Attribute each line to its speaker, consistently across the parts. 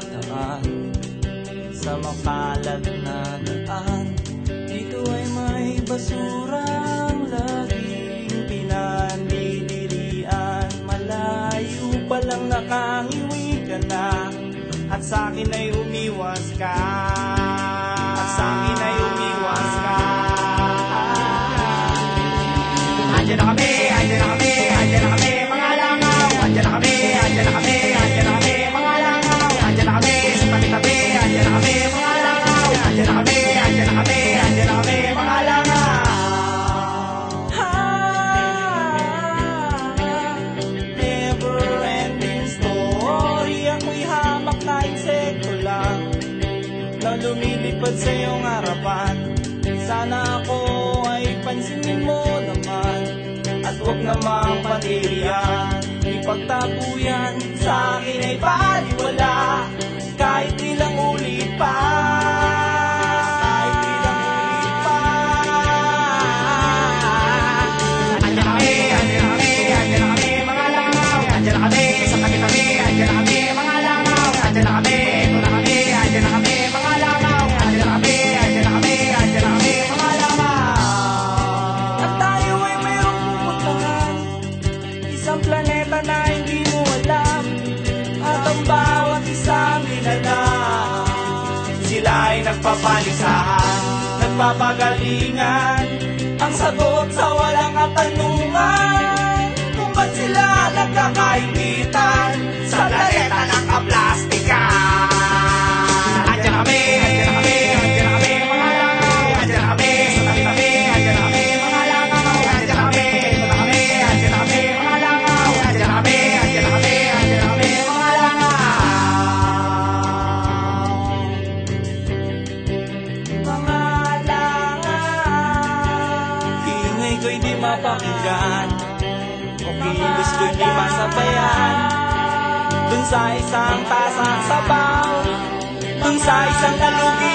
Speaker 1: tumatamad Sa makalat na daan. Dito ay may basurang laging pinanidirian Malayo pa lang nakangiwi ka na At sa akin ay umiwas ka.
Speaker 2: na
Speaker 1: lumilipad sa iyong harapan. Sana ako ay pansinin mo naman At huwag namang patiriyan Ipagtapo sa akin ay paliwala. Kahit ilang ulit pa ang bawat isang nilalang Sila'y nagpapalisahan, nagpapagalingan. Ang sagot sa walang katanungan Kung ba't sila dito'y di mapakinggan. O kilos ko'y di masabayan Dun sa isang tasang sabaw Dun sa isang alugi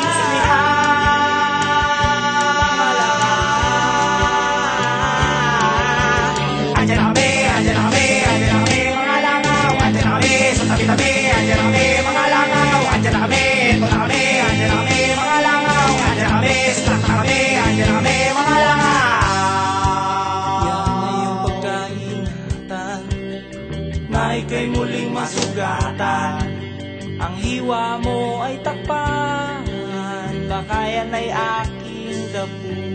Speaker 1: ay kay muling masugatan. Ang hiwa mo ay takpan Baka yan ay aking dapunan